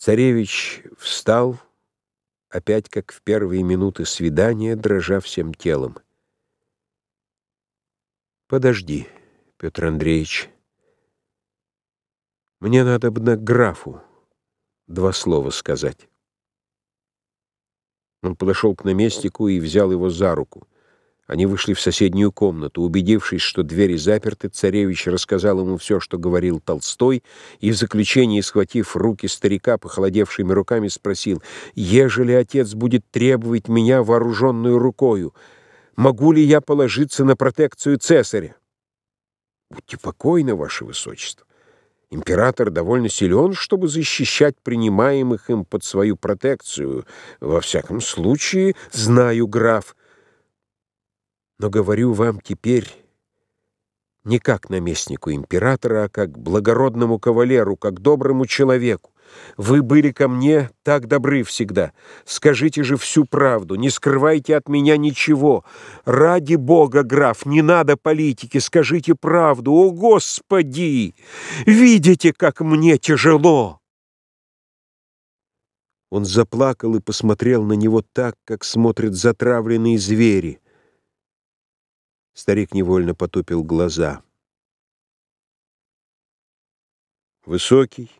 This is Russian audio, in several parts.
Царевич встал, опять как в первые минуты свидания, дрожа всем телом. «Подожди, Петр Андреевич. Мне надо бы на графу два слова сказать». Он подошел к наместнику и взял его за руку. Они вышли в соседнюю комнату. Убедившись, что двери заперты, царевич рассказал ему все, что говорил Толстой, и в заключении, схватив руки старика похолодевшими руками, спросил, «Ежели отец будет требовать меня вооруженную рукою, могу ли я положиться на протекцию цесаря?» «Будьте покойны, ваше высочество. Император довольно силен, чтобы защищать принимаемых им под свою протекцию. Во всяком случае, знаю, граф, но говорю вам теперь не как наместнику императора, а как благородному кавалеру, как доброму человеку. Вы были ко мне так добры всегда. Скажите же всю правду, не скрывайте от меня ничего. Ради Бога, граф, не надо политики, скажите правду. О, Господи! Видите, как мне тяжело!» Он заплакал и посмотрел на него так, как смотрят затравленные звери. Старик невольно потупил глаза. Высокий,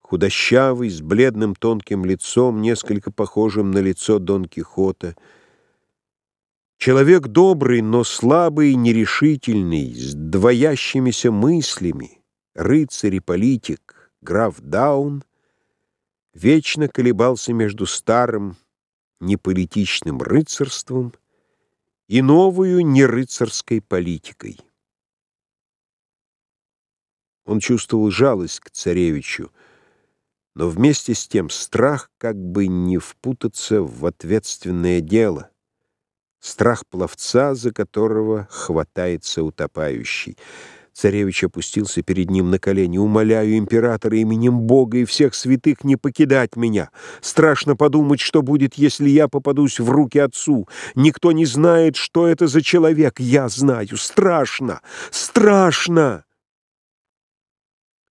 худощавый, с бледным тонким лицом, несколько похожим на лицо Дон Кихота. Человек добрый, но слабый и нерешительный, с двоящимися мыслями, рыцарь и политик, граф Даун, вечно колебался между старым неполитичным рыцарством — и новую нерыцарской политикой. Он чувствовал жалость к царевичу, но вместе с тем страх как бы не впутаться в ответственное дело, страх пловца, за которого хватается утопающий — Царевич опустился перед ним на колени. «Умоляю императора именем Бога и всех святых не покидать меня. Страшно подумать, что будет, если я попадусь в руки отцу. Никто не знает, что это за человек. Я знаю. Страшно! Страшно!»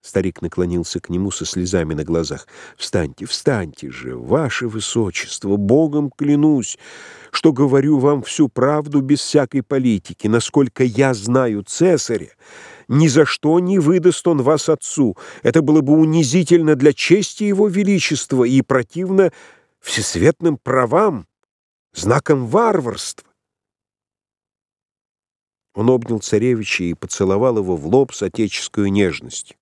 Старик наклонился к нему со слезами на глазах. «Встаньте, встаньте же, ваше высочество, Богом клянусь, что говорю вам всю правду без всякой политики. Насколько я знаю цесаря, ни за что не выдаст он вас отцу. Это было бы унизительно для чести его величества и противно всесветным правам, знаком варварства. Он обнял царевича и поцеловал его в лоб с отеческую нежностью.